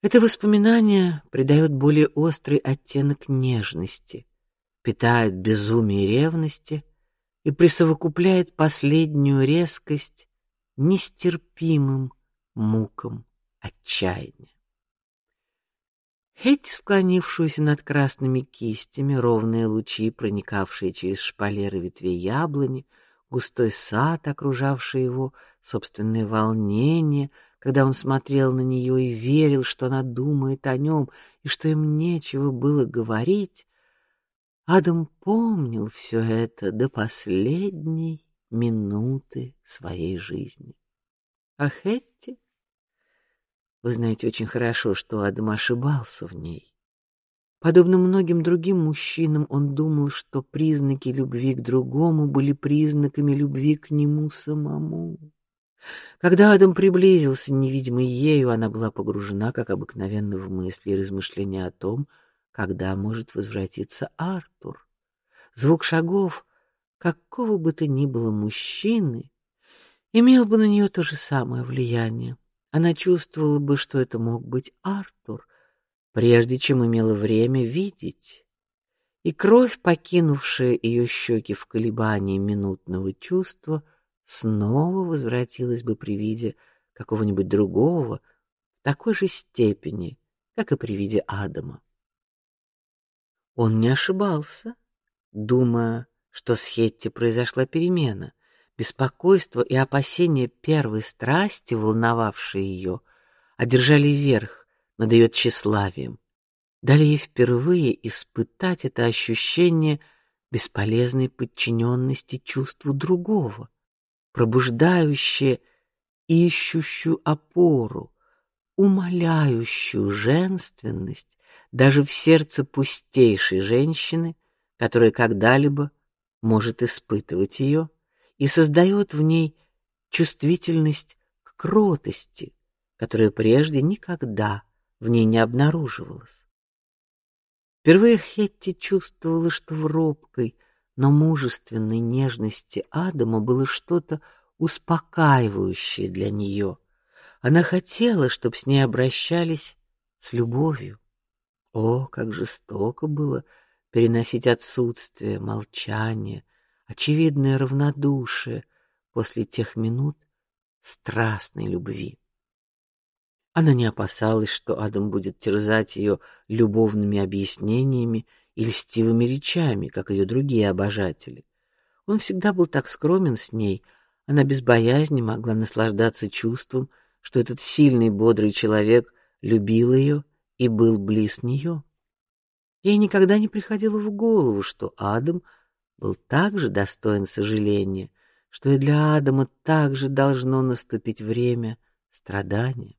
Это воспоминание придает более острый оттенок нежности, питает безумие ревности и присовокупляет последнюю резкость нестерпимым мукам отчаяния. Хетти, склонившуюся над красными кистями, ровные лучи, проникавшие через шпалеры ветвей яблони, густой сад, окружавший его, собственное волнение, когда он смотрел на нее и верил, что она думает о нем и что им нечего было говорить, Адам помнил все это до последней минуты своей жизни. А Хетти, вы знаете очень хорошо, что Адам ошибался в ней. Подобно многим другим мужчинам, он думал, что признаки любви к другому были признаками любви к нему самому. Когда Адам приблизился, невидимой ею, она была погружена, как обыкновенно, в мысли и размышления о том, когда может возвратиться Артур. Звук шагов какого бы то ни было мужчины имел бы на нее то же самое влияние. Она чувствовала бы, что это мог быть Артур, прежде чем имела время видеть. И кровь, покинувшая ее щеки в колебании минутного чувства, снова возвратилась бы при виде какого-нибудь другого в такой же степени, как и при виде Адама. Он не ошибался, думая, что с Хетти произошла перемена. Беспокойство и опасения первой страсти, волновавшие ее, одержали верх над ее тщеславием, дали ей впервые испытать это ощущение бесполезной подчиненности чувству другого, пробуждающее ищущую опору, умоляющую женственность даже в сердце пустейшей женщины, которая когда-либо может испытывать ее, и создает в ней чувствительность к кротости, которая прежде никогда в ней не обнаруживалась. Впервые Хетти чувствовала, что в робкой, но мужественной нежности Адама было что-то успокаивающее для нее. Она хотела, чтобы с ней обращались с любовью. О, как жестоко было переносить отсутствие, молчание, очевидное равнодушие после тех минут страстной любви. Она не опасалась, что Адам будет терзать ее любовными объяснениями и льстивыми речами, как ее другие обожатели. Он всегда был так скромен с ней, она без боязни могла наслаждаться чувством, что этот сильный, бодрый человек любил ее и был близ нее. Ей никогда не приходило в голову, что Адам был также достоин сожаления, что и для Адама также должно наступить время страдания.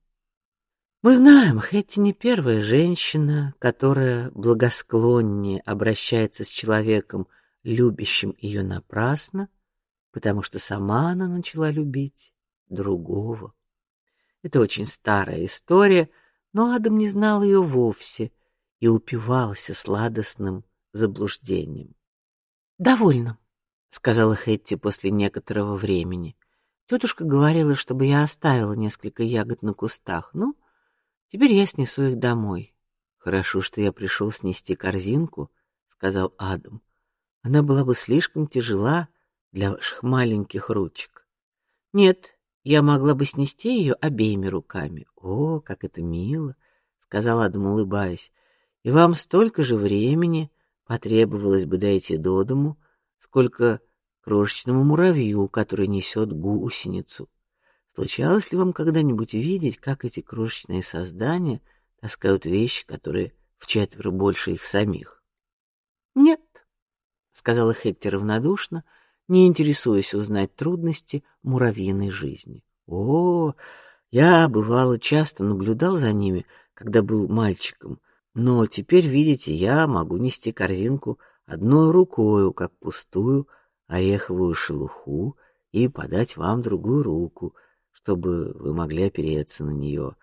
Мы знаем, Хэтти не первая женщина, которая благосклоннее обращается с человеком, любящим ее напрасно, потому что сама она начала любить другого. Это очень старая история, но Адам не знал ее вовсе и упивался сладостным заблуждением. Довольно, сказала Хэтти после некоторого времени. Тетушка говорила, чтобы я оставила несколько ягод на кустах. Ну, теперь я снесу их домой. Хорошо, что я пришел снести корзинку, сказал Адам. Она была бы слишком тяжела для ваших маленьких ручек. Нет, я могла бы снести ее обеими руками. О, как это мило, сказал Адам, улыбаясь. И вам столько же времени потребовалось бы дойти до дому, сколько крошечному муравью, который несет гусеницу. Случалось ли вам когда-нибудь видеть, как эти крошечные создания таскают вещи, которые в четверо больше их самих? Нет, сказала Хетти равнодушно, не интересуясь узнать трудности муравьиной жизни. О, я бывало часто наблюдал за ними, когда был мальчиком, но теперь, видите, я могу нести корзинку одной рукой, как пустую ореховую шелуху, и подать вам другую руку, чтобы вы могли опереться на нее.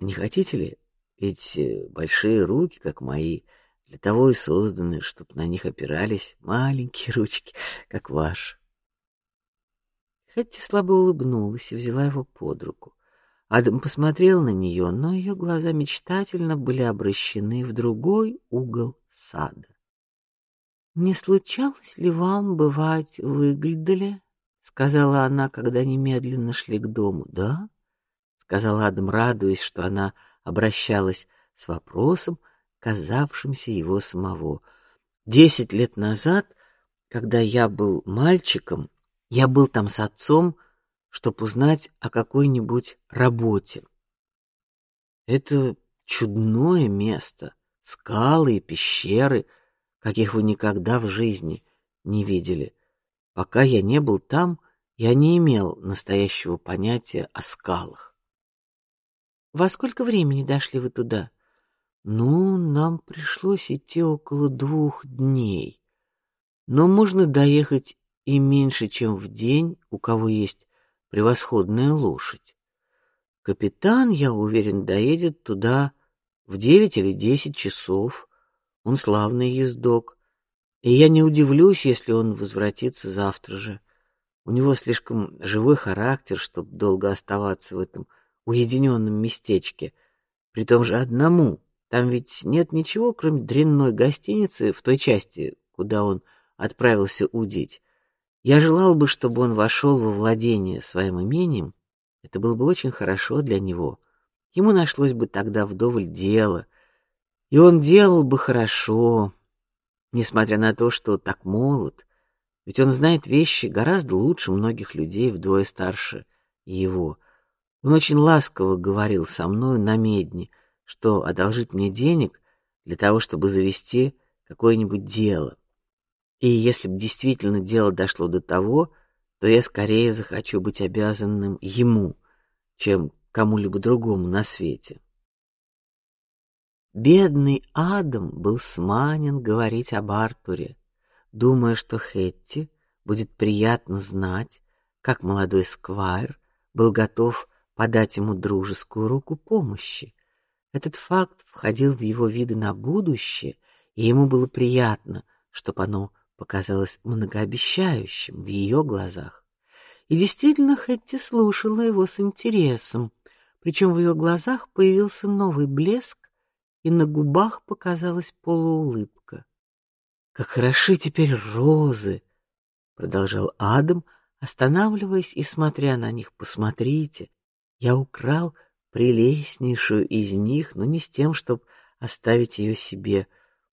Не хотите ли? Ведь э, большие руки, как мои, для того и созданы, чтобы на них опирались маленькие ручки, как ваши. Хэтти слабо улыбнулась и взяла его под руку. Адам посмотрел на нее, но ее глаза мечтательно были обращены в другой угол сада. Не случалось ли вам бывать в Игльдале? Сказала она, когда немедленно шли к дому. Да, сказал Адам, радуясь, что она обращалась с вопросом, казавшимся его самого. Десять лет назад, когда я был мальчиком, я был там с отцом чтобы узнать о какой-нибудь работе. Это чудное место, скалы и пещеры, каких вы никогда в жизни не видели. Пока я не был там, я не имел настоящего понятия о скалах. Во сколько времени дошли вы туда? Ну, нам пришлось идти около двух дней, но можно доехать и меньше, чем в день, у кого есть превосходная лошадь. Капитан, я уверен, доедет туда в девять или десять часов. Он славный ездок, и я не удивлюсь, если он возвратится завтра же. У него слишком живой характер, чтобы долго оставаться в этом уединенном местечке, при том же одному. Там ведь нет ничего, кроме дрянной гостиницы в той части, куда он отправился удить. Я желал бы, чтобы он вошел во владение своим имением. Это было бы очень хорошо для него. Ему нашлось бы тогда вдоволь дела, и он делал бы хорошо, несмотря на то, что так молод. Ведь он знает вещи гораздо лучше многих людей вдвое старше его. Он очень ласково говорил со мной на медне, что одолжит мне денег для того, чтобы завести какое-нибудь дело. И если бы действительно дело дошло до того, то я скорее захочу быть обязанным ему, чем кому-либо другому на свете. Бедный Адам был сманен говорить об Артуре, думая, что Хетти будет приятно знать, как молодой сквайр был готов подать ему дружескую руку помощи. Этот факт входил в его виды на будущее, и ему было приятно, чтобы оно показалось многообещающим в ее глазах. И действительно, Хэтти слушала его с интересом, причем в ее глазах появился новый блеск, и на губах показалась полуулыбка. Как хороши теперь розы, продолжал Адам, останавливаясь и смотря на них. Посмотрите, я украл прелестнейшую из них, но не с тем, чтобы оставить ее себе.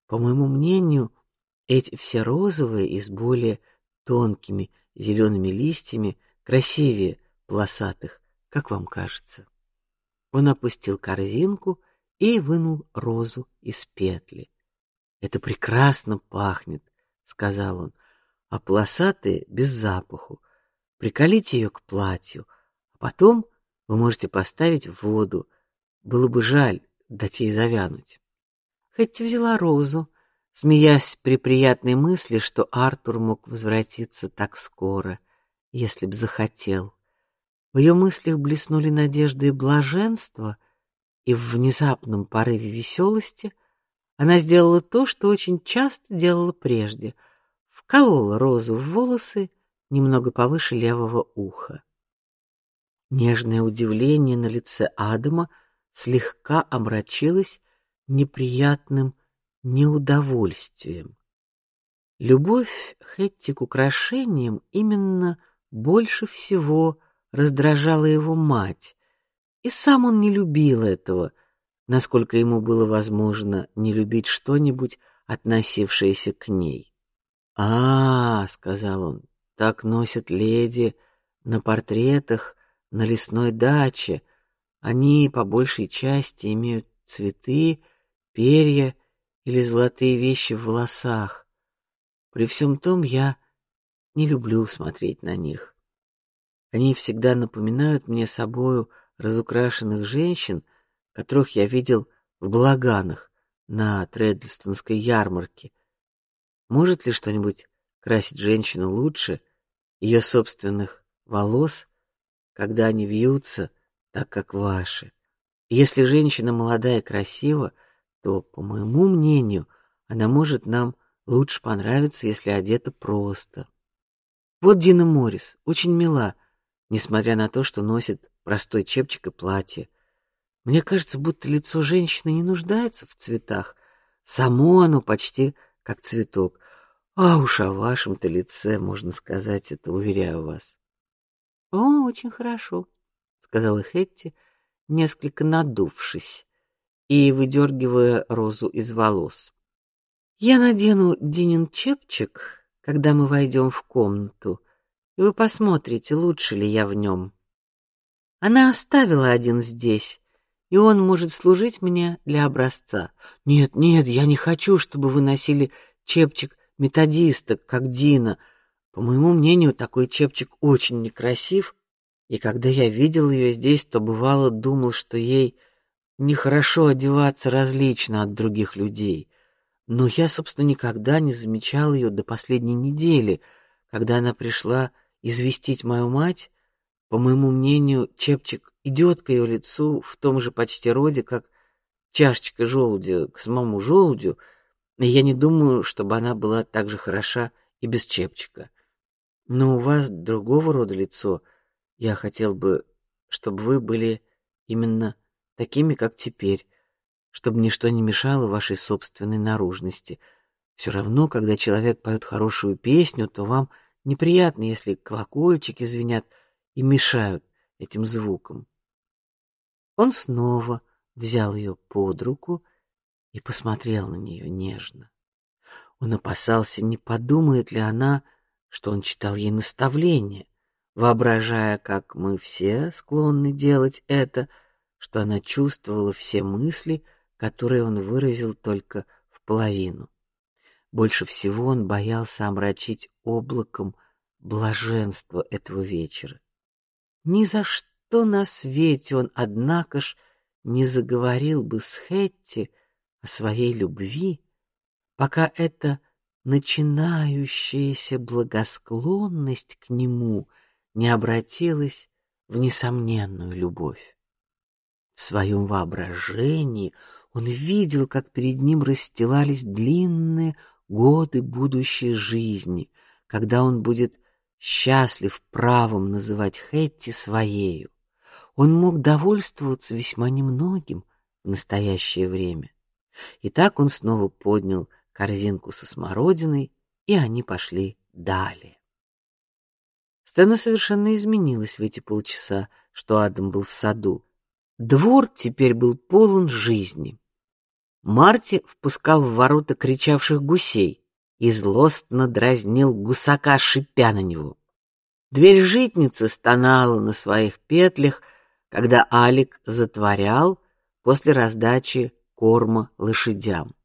По моему мнению, эти все розовые и с более тонкими зелеными листьями красивее полосатых, как вам кажется. Он опустил корзинку и вынул розу из петли. Это прекрасно пахнет, сказал он, а полосатые без запаху. Приколите ее к платью, а потом вы можете поставить в воду. Было бы жаль дать ей завянуть. Хоть взяла розу, смеясь при приятной мысли, что Артур мог возвратиться так скоро, если б захотел. В ее мыслях блеснули надежды и блаженство, и в внезапном порыве веселости она сделала то, что очень часто делала прежде: вколола розу в волосы немного повыше левого уха. Нежное удивление на лице Адама слегка омрачилось неприятным неудовольствием. Любовь Хэтти к украшениям именно больше всего раздражала его мать, и сам он не любил этого, насколько ему было возможно не любить что-нибудь, относившееся к ней. А, сказал он, так носят леди на портретах на лесной даче. Они по большей части имеют цветы, перья или золотые вещи в волосах. При всем том я не люблю смотреть на них. Они всегда напоминают мне собою разукрашенных женщин, которых я видел в балаганах на Тредлстонской ярмарке. Может ли что-нибудь красить женщину лучше ее собственных волос, когда они вьются так, как ваши? Если женщина молодая и красива, то, по моему мнению, она может нам лучше понравиться, если одета просто. Вот Дина Моррис очень мила, несмотря на то, что носит простой чепчик и платье. Мне кажется, будто лицо женщины не нуждается в цветах, само оно почти как цветок. А уж о вашем-то лице можно сказать это, уверяю вас. О, очень хорошо, сказала Хетти, несколько надувшись и выдергивая розу из волос. Я надену Динин чепчик, когда мы войдем в комнату, и вы посмотрите, лучше ли я в нем. Она оставила один здесь, и он может служить мне для образца. Нет, нет, я не хочу, чтобы вы носили чепчик методиста, как Дина. По моему мнению, такой чепчик очень некрасив, и когда я видел ее здесь, то бывало думал, что ей нехорошо одеваться различно от других людей. Но я, собственно, никогда не замечал ее до последней недели, когда она пришла известить мою мать. По моему мнению, чепчик идет к ее лицу в том же почти роде, как чашечка желудя к самому желудю, и я не думаю, чтобы она была так же хороша и без чепчика. Но у вас другого рода лицо. Я хотел бы, чтобы вы были именно такими, как теперь, чтобы ничто не мешало вашей собственной наружности. Все равно, когда человек поет хорошую песню, то вам неприятно, если колокольчики звенят и мешают этим звукам. Он снова взял ее под руку и посмотрел на нее нежно. Он опасался, не подумает ли она, что он читал ей наставление, воображая, как мы все склонны делать это, что она чувствовала все мысли, которые он выразил только в половину. Больше всего он боялся омрачить облаком блаженство этого вечера. Ни за что на свете он, однако ж, не заговорил бы с Хетти о своей любви, пока эта начинающаяся благосклонность к нему не обратилась в несомненную любовь. В своем воображении он видел, как перед ним расстилались длинные годы будущей жизни, когда он будет счастлив правом называть Хэтти своею. Он мог довольствоваться весьма немногим в настоящее время. И так он снова поднял корзинку со смородиной, и они пошли далее. Сцена совершенно изменилась в эти полчаса, что Адам был в саду. Двор теперь был полон жизни. Марти впускал в ворота кричавших гусей и злостно дразнил гусака, шипя на него. Дверь житницы стонала на своих петлях, когда Алик затворял после раздачи корма лошадям.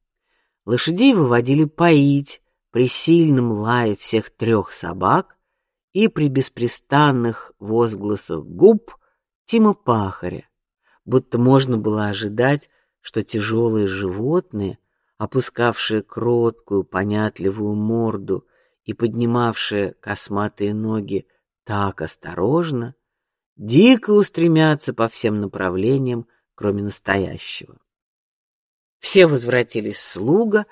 Лошадей выводили поить при сильном лае всех трех собак и при беспрестанных возгласах губ Тима Пахаря, будто можно было ожидать, что тяжелые животные опускавшие кроткую, понятливую морду и поднимавшие косматые ноги так осторожно, дико устремятся по всем направлениям, кроме настоящего. Все возвратились слуга,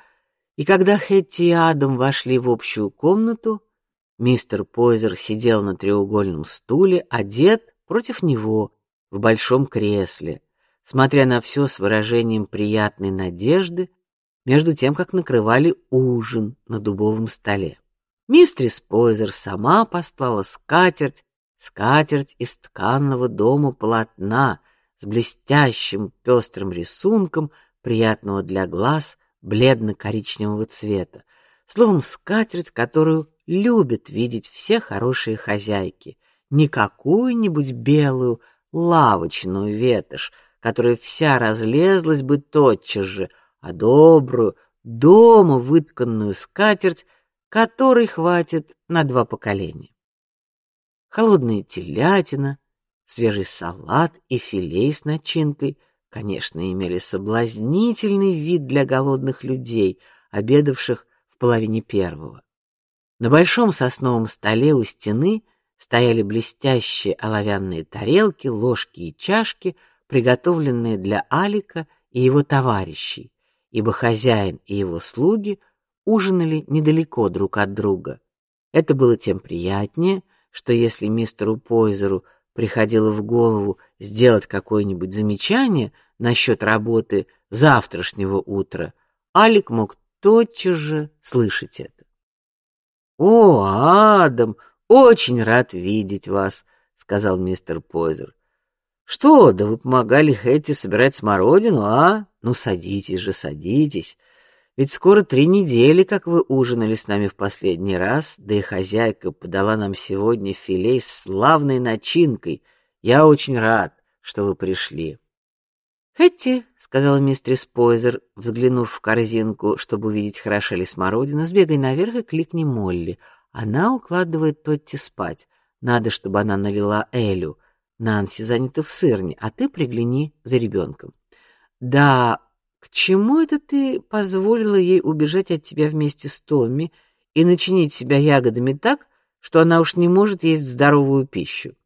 и когда Хэтти и Адам вошли в общую комнату, мистер Пойзер сидел на треугольном стуле, одет против него в большом кресле, смотря на все с выражением приятной надежды между тем, как накрывали ужин на дубовом столе. Мистрис Пойзер сама послала скатерть, скатерть из тканного дома полотна с блестящим пестрым рисунком, приятного для глаз, бледно-коричневого цвета. Словом, скатерть, которую любят видеть все хорошие хозяйки, не какую-нибудь белую лавочную ветошь, которая вся разлезлась бы тотчас же, а добрую, дома вытканную скатерть, которой хватит на два поколения. Холодная телятина, свежий салат и филей с начинкой, конечно, имели соблазнительный вид для голодных людей, обедавших в половине первого. На большом сосновом столе у стены стояли блестящие оловянные тарелки, ложки и чашки, приготовленные для Алика и его товарищей, ибо хозяин и его слуги ужинали недалеко друг от друга. Это было тем приятнее, что если мистеру Пойзеру приходило в голову сделать какое-нибудь замечание насчет работы завтрашнего утра, Алик мог тотчас же слышать это. О, Адам, очень рад видеть вас, сказал мистер Пойзер. Что, да вы помогали Хэтти собирать смородину, а? Ну садитесь же, садитесь. Ведь скоро три недели, как вы ужинали с нами в последний раз, да и хозяйка подала нам сегодня филе с славной начинкой. Я очень рад, что вы пришли. Хэтти, сказала мистерис Пойзер, взглянув в корзинку, чтобы увидеть, хороша ли смородина, сбегай наверх и кликни Молли. Она укладывает Тотти спать. Надо, чтобы она налила Элю. Нанси занята в сырне, а ты пригляни за ребенком. Да, к чему это ты позволила ей убежать от тебя вместе с Томми и начинить себя ягодами так, что она уж не может есть здоровую пищу?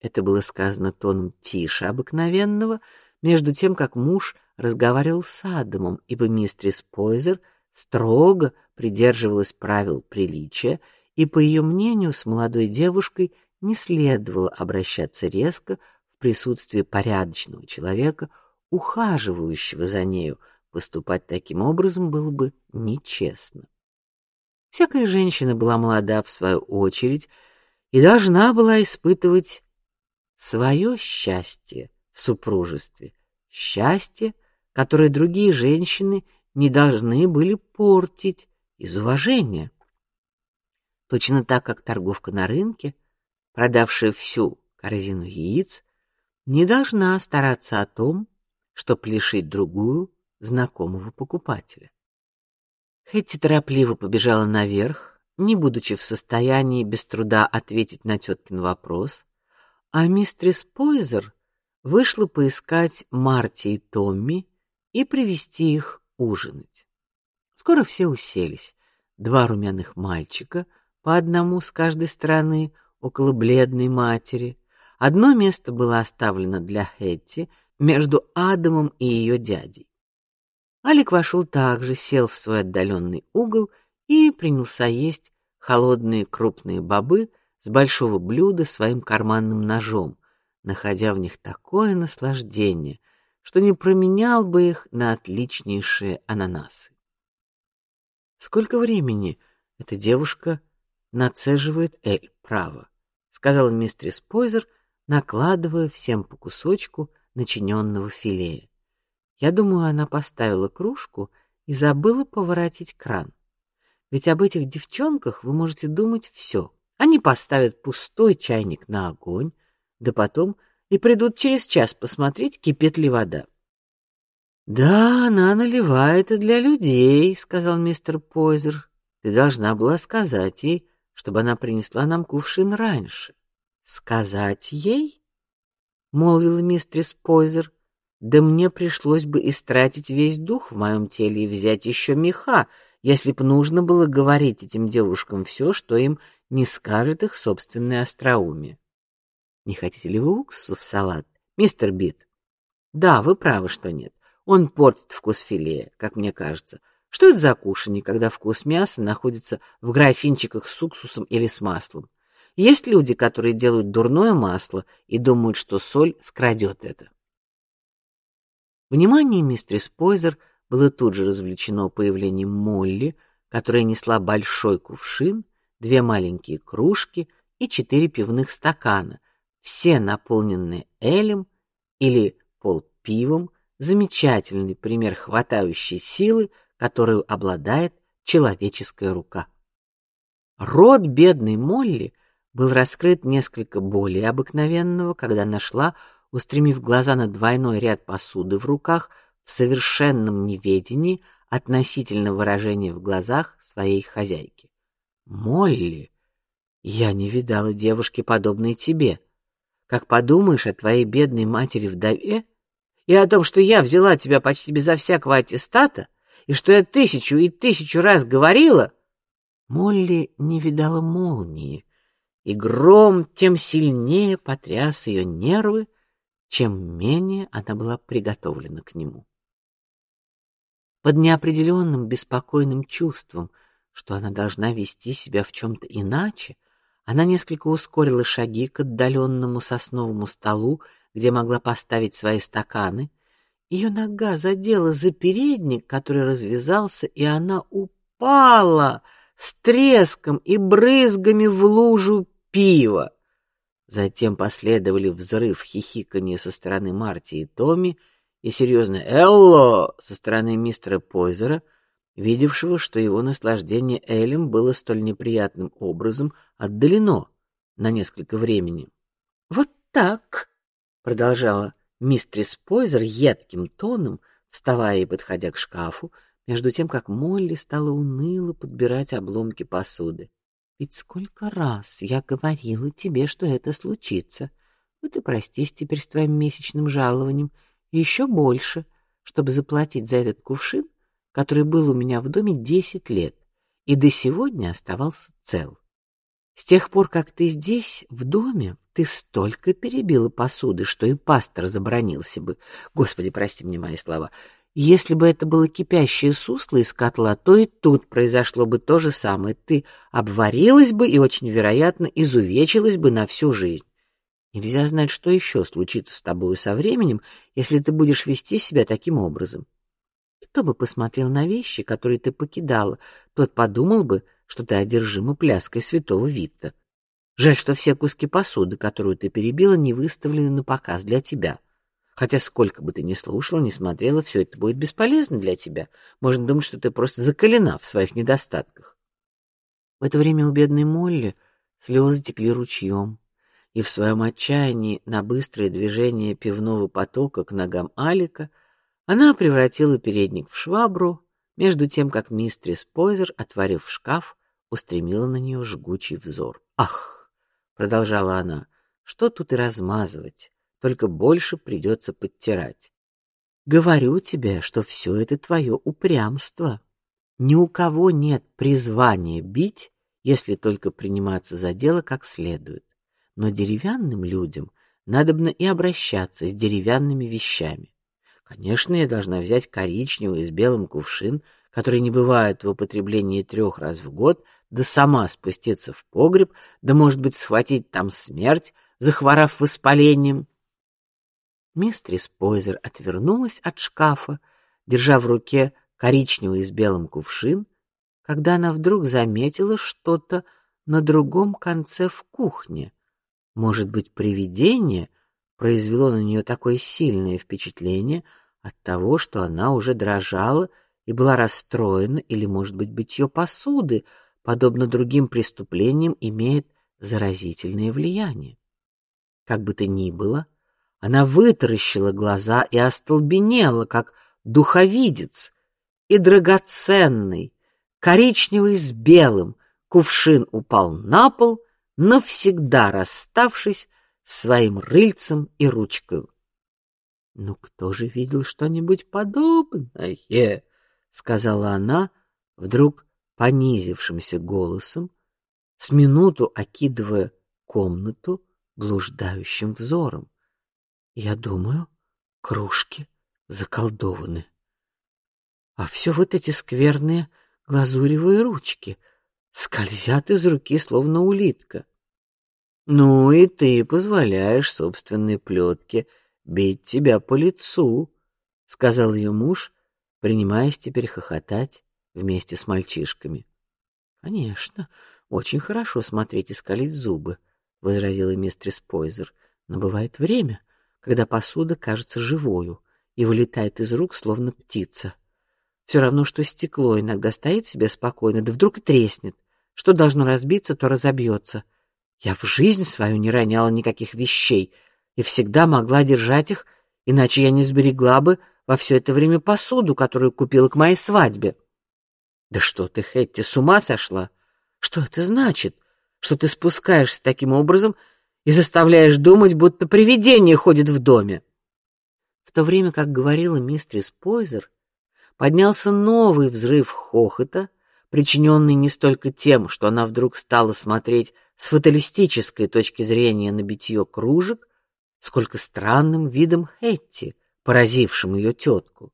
Это было сказано тоном тише обыкновенного, между тем как муж разговаривал с Адамом, ибо мистрис Пойзер строго придерживалась правил приличия, и по ее мнению с молодой девушкой не следовало обращаться резко в присутствии порядочного человека, ухаживающего за нею, поступать таким образом было бы нечестно. Всякая женщина была молода в свою очередь и должна была испытывать свое счастье в супружестве, счастье, которое другие женщины не должны были портить из уважения. Точно так, как торговка на рынке, продавшая всю корзину яиц, не должна стараться о том, чтоб лишить другую знакомого покупателя. Хэтти торопливо побежала наверх, не будучи в состоянии без труда ответить на теткин вопрос, а мистрис Пойзер вышла поискать Марти и Томми и привести их ужинать. Скоро все уселись. Два румяных мальчика, по одному с каждой стороны, около бледной матери. Одно место было оставлено для Хэтти, между Адамом и ее дядей. Алик вошел также, сел в свой отдаленный угол и принялся есть холодные крупные бобы с большого блюда своим карманным ножом, находя в них такое наслаждение, что не променял бы их на отличнейшие ананасы. Сколько времени эта девушка нацеживает эль право, сказал мистерис Пойзер, накладывая всем по кусочку начиненного филе. Я думаю, она поставила кружку и забыла поворотить кран. Ведь об этих девчонках вы можете думать все. Они поставят пустой чайник на огонь, да потом и придут через час посмотреть, кипит ли вода. Да, она наливает и для людей, сказал мистер Пойзер. Ты должна была сказать ей, чтобы она принесла нам кувшин раньше. Сказать ей? молвила мистрис Пойзер. Да мне пришлось бы истратить весь дух в моем теле и взять еще меха, если б нужно было говорить этим девушкам все, что им не скажет их собственное остроумие. Не хотите ли вы уксусу в салат, мистер Бит? Да, вы правы, что нет. Он портит вкус филе, как мне кажется. Что это за кушанье, когда вкус мяса находится в графинчиках с уксусом или с маслом? Есть люди, которые делают дурное масло и думают, что соль скрадет это. Внимание мистерис Пойзер было тут же развлечено появлением Молли, которая несла большой кувшин, две маленькие кружки и четыре пивных стакана, все наполненные элем или полпивом, замечательный пример хватающей силы, которую обладает человеческая рука. Рот бедной Молли был раскрыт несколько более обыкновенного, когда нашла, устремив глаза на двойной ряд посуды в руках, в совершенном неведении относительно выражения в глазах своей хозяйки. Молли, я не видала девушки подобной тебе. Как подумаешь о твоей бедной матери вдове и о том, что я взяла тебя почти безо всякого аттестата и что я тысячу и тысячу раз говорила, Молли не видала молнии и гром тем сильнее потряс ее нервы, чем менее она была приготовлена к нему. Под неопределенным беспокойным чувством, что она должна вести себя в чем-то иначе, Она несколько ускорила шаги к отдаленному сосновому столу, где могла поставить свои стаканы. Ее нога задела за передник, который развязался, и она упала с треском и брызгами в лужу пива. Затем последовали взрыв хихиканье со стороны Марти и Томи и серьезное «Элло!» со стороны мистера Пойзера, видевшего, что его наслаждение Элем было столь неприятным образом отдалено на несколько времени. «Вот так!» — продолжала мистрис Пойзер едким тоном, вставая и подходя к шкафу, между тем как Молли стала уныло подбирать обломки посуды. Ведь сколько раз я говорила тебе, что это случится. Вот и простись теперь с твоим месячным жалованием, еще больше, чтобы заплатить за этот кувшин, который был у меня в доме десять лет и до сегодня оставался цел. С тех пор, как ты здесь, в доме, ты столько перебила посуды, что и пастор забронился бы. Господи, прости мне мои слова. Если бы это было кипящее сусло из котла, то и тут произошло бы то же самое. Ты обварилась бы и очень вероятно изувечилась бы на всю жизнь. Нельзя знать, что еще случится с тобою со временем, если ты будешь вести себя таким образом. Кто бы посмотрел на вещи, которые ты покидала, тот подумал бы, что ты одержима пляской святого Витта. Жаль, что все куски посуды, которую ты перебила, не выставлены на показ для тебя. Хотя сколько бы ты ни слушала, ни смотрела, все это будет бесполезно для тебя. Можно думать, что ты просто закалена в своих недостатках. В это время у бедной Молли слезы текли ручьем, и в своем отчаянии на быстрое движение пивного потока к ногам Алика она превратила передник в швабру, между тем как мистрис Пойзер, отворив шкаф, устремила на нее жгучий взор. Ах, продолжала она, что тут и размазывать? только больше придется подтирать. Говорю тебе, что все это твое упрямство. Ни у кого нет призвания бить, если только приниматься за дело как следует. Но деревянным людям надобно и обращаться с деревянными вещами. Конечно, я должна взять коричневый с белым кувшин, который не бывает в употреблении трех раз в год, да сама спуститься в погреб, да, может быть, схватить там смерть, захворав воспалением, Мистрис Пойзер отвернулась от шкафа, держа в руке коричневый с белым кувшин, когда она вдруг заметила что-то на другом конце в кухне. Может быть, привидение произвело на нее такое сильное впечатление от того, что она уже дрожала и была расстроена, или, может быть, битье посуды, подобно другим преступлениям, имеет заразительное влияние. Как бы то ни было, она вытаращила глаза и остолбенела, как духовидец, и драгоценный, коричневый с белым, кувшин упал на пол, навсегда расставшись с своим рыльцем и ручкой. Ну кто же видел что-нибудь подобное? сказала она вдруг понизившимся голосом, с минуту окидывая комнату блуждающим взором. Я думаю, кружки заколдованы. А все вот эти скверные глазуревые ручки скользят из руки, словно улитка. Ну и ты позволяешь собственной плетке бить тебя по лицу, сказал ее муж, принимаясь теперь хохотать вместе с мальчишками. Конечно, очень хорошо смотреть и скалить зубы, возразила мистерис Пойзер, но бывает время, когда посуда кажется живою и вылетает из рук, словно птица. Все равно, что стекло иногда стоит себе спокойно, да вдруг треснет. Что должно разбиться, то разобьется. Я в жизнь свою не роняла никаких вещей и всегда могла держать их, иначе я не сберегла бы во все это время посуду, которую купила к моей свадьбе. Да что ты, Хэтти, с ума сошла? Что это значит? Что ты спускаешься таким образом и заставляешь думать, будто привидение ходит в доме. В то время, как говорила мистерис Пойзер, поднялся новый взрыв хохота, причиненный не столько тем, что она вдруг стала смотреть с фаталистической точки зрения на битье кружек, сколько странным видом Хэтти, поразившим ее тетку.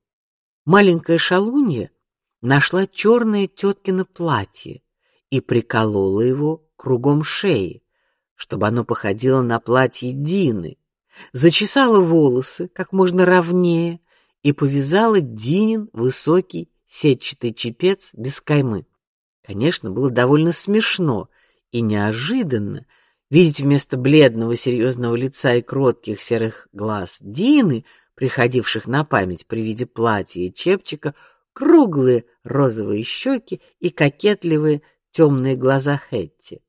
Маленькая шалунья нашла черное теткино платье и приколола его кругом шеи, чтобы оно походило на платье Дины, зачесала волосы как можно ровнее и повязала Динин высокий сетчатый чепец без каймы. Конечно, было довольно смешно и неожиданно видеть вместо бледного серьезного лица и кротких серых глаз Дины, приходивших на память при виде платья и чепчика, круглые розовые щеки и кокетливые темные глаза Хэтти.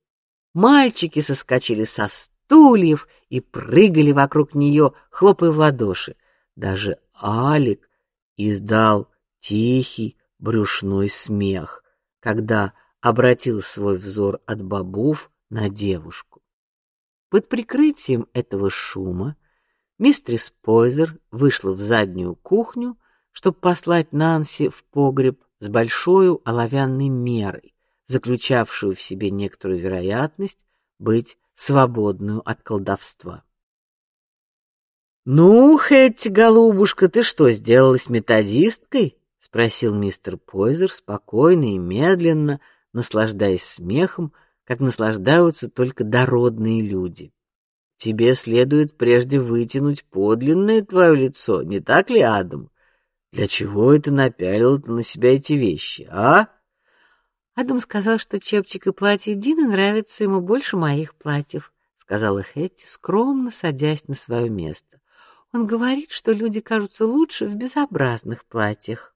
Мальчики соскочили со стульев и прыгали вокруг нее, хлопая в ладоши. Даже Алик издал тихий брюшной смех, когда обратил свой взор от бобов на девушку. Под прикрытием этого шума мистерис Пойзер вышла в заднюю кухню, чтобы послать Нанси в погреб с большой оловянной мерой, заключавшую в себе некоторую вероятность быть свободную от колдовства. Ну, Хэтти, голубушка, ты что, сделалась методисткой? спросил мистер Пойзер спокойно и медленно, наслаждаясь смехом, как наслаждаются только дородные люди. Тебе следует прежде вытянуть подлинное твое лицо, не так ли, Адам? Для чего это напялил ты на себя эти вещи, а? Адам сказал, что чепчик и платье Дины нравятся ему больше моих платьев, сказала Хэтти, скромно садясь на свое место. Он говорит, что люди кажутся лучше в безобразных платьях.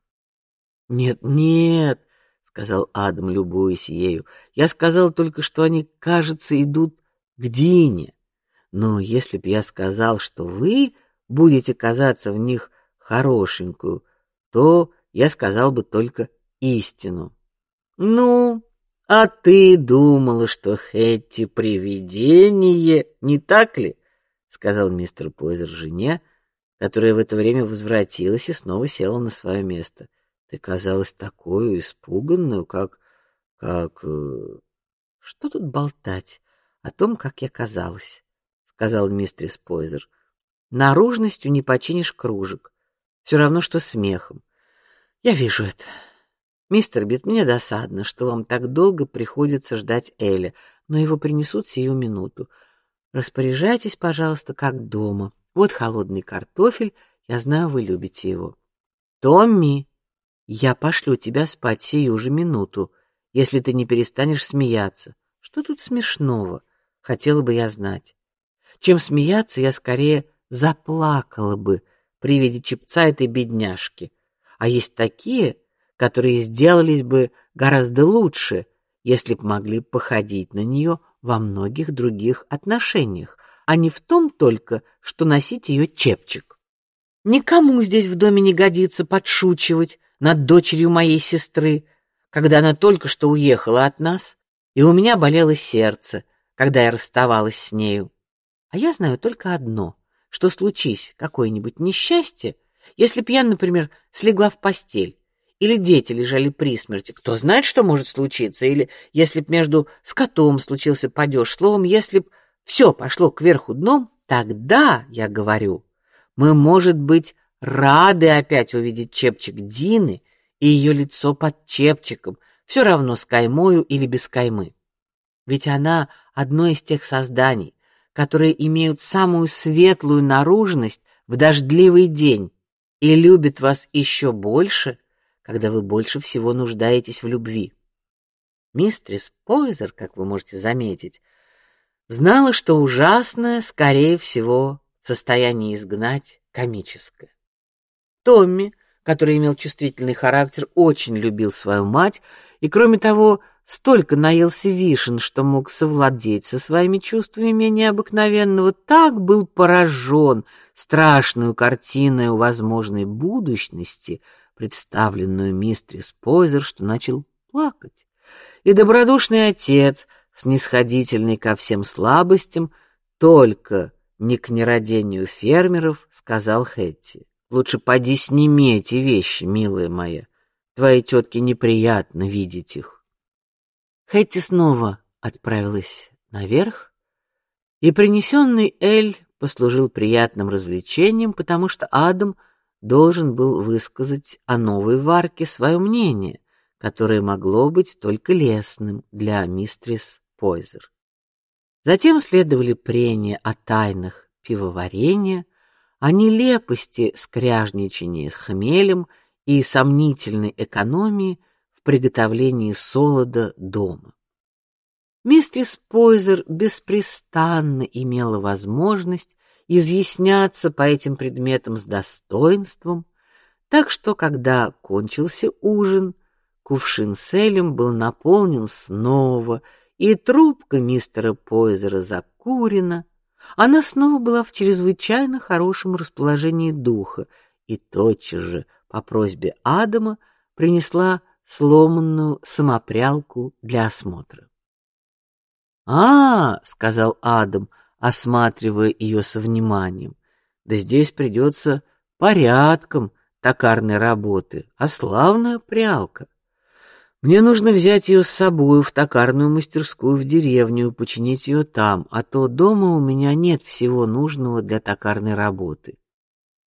Нет, нет, сказал Адам, любуясь ею. Я сказал только, что они, кажется, идут к Дине. Но если б я сказал, что вы будете казаться в них хорошенькую, то я сказал бы только истину. Ну, а ты думала, что Хэтти привидение, не так ли? сказал мистер Пойзер жене, которая в это время возвратилась и снова села на свое место. Ты казалась такой испуганную, как... как... Э, что тут болтать о том, как я казалась, сказал мистер Пойзер. Наружностью не починишь кружек, все равно что смехом. Я вижу это. Мистер Бит, мне досадно, что вам так долго приходится ждать Эля, но его принесут сию минуту. Распоряжайтесь, пожалуйста, как дома. Вот холодный картофель, я знаю, вы любите его. Томми, я пошлю тебя спать сию же минуту, если ты не перестанешь смеяться. Что тут смешного? Хотела бы я знать. Чем смеяться, я скорее заплакала бы при виде чепца этой бедняжки. А есть такие, которые сделались бы гораздо лучше, если б могли походить на нее во многих других отношениях, а не в том только, что носить ее чепчик. Никому здесь в доме не годится подшучивать над дочерью моей сестры, когда она только что уехала от нас, и у меня болело сердце, когда я расставалась с нею. А я знаю только одно, что случись какое-нибудь несчастье, если б я, например, слегла в постель, или дети лежали при смерти, кто знает, что может случиться, или если б между скотом случился падеж, словом, если б все пошло кверху дном, тогда, я говорю, мы, может быть, рады опять увидеть чепчик Дины и ее лицо под чепчиком, все равно с каймою или без каймы. Ведь она одно из тех созданий, которые имеют самую светлую наружность в дождливый день и любят вас еще больше, когда вы больше всего нуждаетесь в любви. Мистрис Пойзер, как вы можете заметить, знала, что ужасное, скорее всего, в состоянии изгнать комическое. Томми, который имел чувствительный характер, очень любил свою мать и, кроме того, столько наелся вишен, что мог совладеть со своими чувствами менее обыкновенного, так был поражен страшную картиной у возможной будущности, представленную мистерис Пойзер, что начал плакать. И добродушный отец, снисходительный ко всем слабостям, только не к нерадению фермеров, сказал Хэтти. Лучше поди сними эти вещи, милая моя. Твоей тетке неприятно видеть их. Хэтти снова отправилась наверх, и принесенный эль послужил приятным развлечением, потому что Адам должен был высказать о новой варке свое мнение, которое могло быть только лестным для мистрис Пойзер. Затем следовали прения о тайнах пивоварения, о нелепости скряжничания с хмелем и сомнительной экономии приготовлении солода дома. Мистрис Пойзер беспрестанно имела возможность изъясняться по этим предметам с достоинством, так что когда кончился ужин, кувшин с элем был наполнен снова, и трубка мистера Пойзера закурена. Она снова была в чрезвычайно хорошем расположении духа и тотчас же по просьбе Адама принесла сломанную самопрялку для осмотра. А, сказал Адам, осматривая ее со вниманием. Да здесь придется порядком токарной работы, а славная прялка. Мне нужно взять ее с собой в токарную мастерскую в деревню и починить ее там, а то дома у меня нет всего нужного для токарной работы.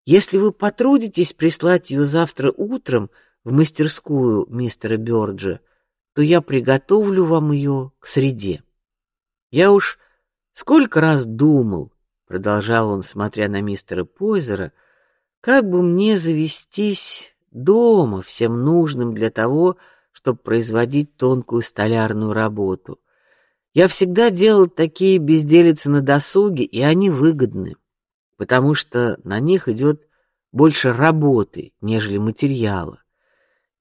Если вы потрудитесь прислать ее завтра утром в мастерскую мистера Бёрджа, то я приготовлю вам ее к среде. Я уж сколько раз думал, продолжал он, смотря на мистера Пойзера, как бы мне завестись дома всем нужным для того, чтобы производить тонкую столярную работу. Я всегда делал такие безделицы на досуге, и они выгодны, потому что на них идет больше работы, нежели материала.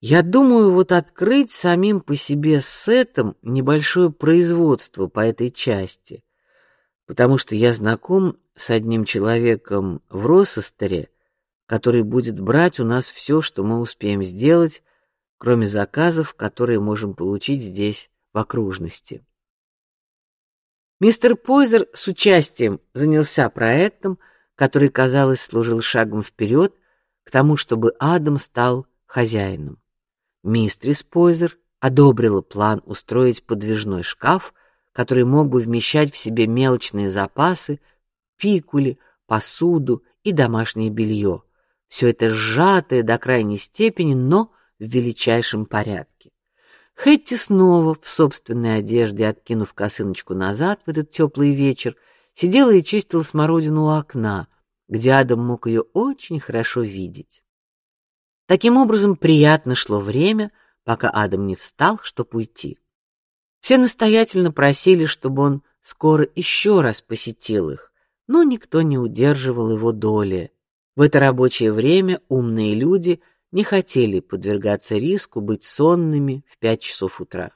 Я думаю, вот открыть самим по себе сетом небольшое производство по этой части, потому что я знаком с одним человеком в Россестере, который будет брать у нас все, что мы успеем сделать, кроме заказов, которые можем получить здесь в окружности. Мистер Пойзер с участием занялся проектом, который, казалось, служил шагом вперед к тому, чтобы Адам стал хозяином. Мистрис Пойзер одобрила план устроить подвижной шкаф, который мог бы вмещать в себе мелочные запасы, пикули, посуду и домашнее белье. Все это сжатое до крайней степени, но в величайшем порядке. Хэтти снова в собственной одежде, откинув косыночку назад в этот теплый вечер, сидела и чистила смородину у окна, где Адам мог ее очень хорошо видеть. Таким образом, приятно шло время, пока Адам не встал, чтобы уйти. Все настоятельно просили, чтобы он скоро еще раз посетил их, но никто не удерживал его доли. В это рабочее время умные люди не хотели подвергаться риску быть сонными в пять часов утра.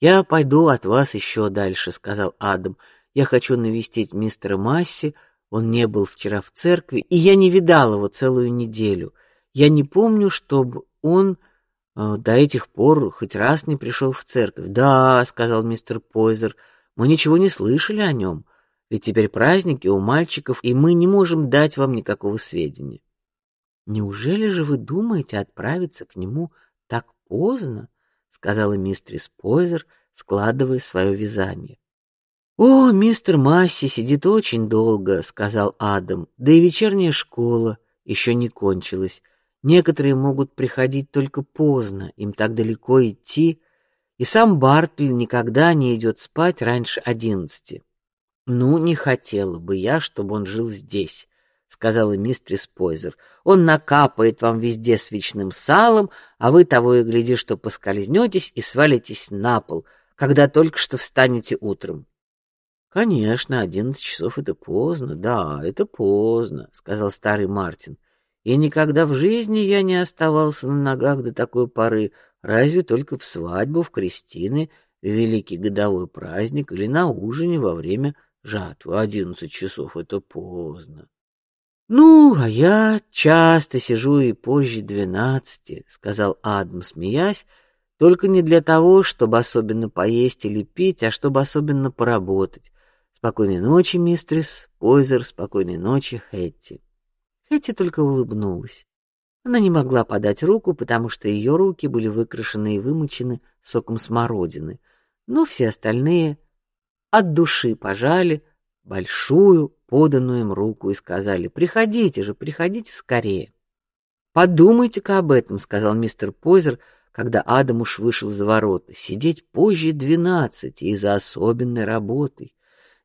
Я пойду от вас еще дальше, сказал Адам. Я хочу навестить мистера Масси. Он не был вчера в церкви, и я не видал его целую неделю. Я не помню, чтобы он э, до этих пор хоть раз не пришел в церковь. Да, сказал мистер Пойзер, мы ничего не слышали о нем. Ведь теперь праздники у мальчиков, и мы не можем дать вам никакого сведения. Неужели же вы думаете отправиться к нему так поздно? сказала мистрис Пойзер, складывая свое вязание. О, мистер Масси сидит очень долго, сказал Адам. Да и вечерняя школа еще не кончилась. Некоторые могут приходить только поздно, им так далеко идти, и сам Бартли никогда не идет спать раньше одиннадцати. Ну, не хотела бы я, чтобы он жил здесь, сказала мистрис Пойзер. Он накапает вам везде свечным салом, а вы того и гляди, что поскользнетесь и свалитесь на пол, когда только что встанете утром. Конечно, одиннадцать часов это поздно, да, это поздно, сказал старый Мартин. И никогда в жизни я не оставался на ногах до такой поры, разве только в свадьбу, в крестины, в великий годовой праздник или на ужине во время жатвы. Одиннадцать часов — это поздно. Ну, а я часто сижу и позже двенадцати, — сказал Адам, смеясь, — только не для того, чтобы особенно поесть или пить, а чтобы особенно поработать. Спокойной ночи, мистерс Пойзер, спокойной ночи, Хэтти. Хэтти только улыбнулась. Она не могла подать руку, потому что ее руки были выкрашены и вымочены соком смородины, но все остальные от души пожали большую поданную им руку и сказали: "Приходите же, приходите скорее". Подумайте-ка об этом, сказал мистер Пойзер, когда Адам уж вышел за ворота, сидеть позже двенадцати из-за особенной работы.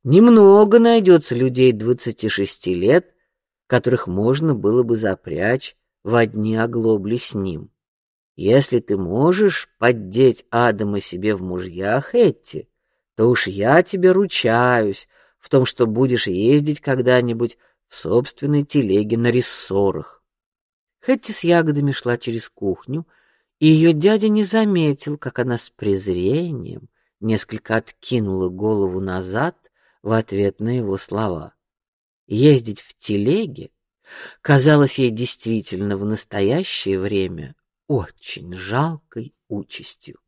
Немного найдется людей двадцати шести лет, которых можно было бы запрячь в одни оглобли с ним. Если ты можешь поддеть Адама себе в мужья, Хетти, то уж я тебе ручаюсь в том, что будешь ездить когда-нибудь в собственной телеге на рессорах. Хетти с ягодами шла через кухню, и ее дядя не заметил, как она с презрением несколько откинула голову назад в ответ на его слова. Ездить в телеге казалось ей действительно в настоящее время очень жалкой участью.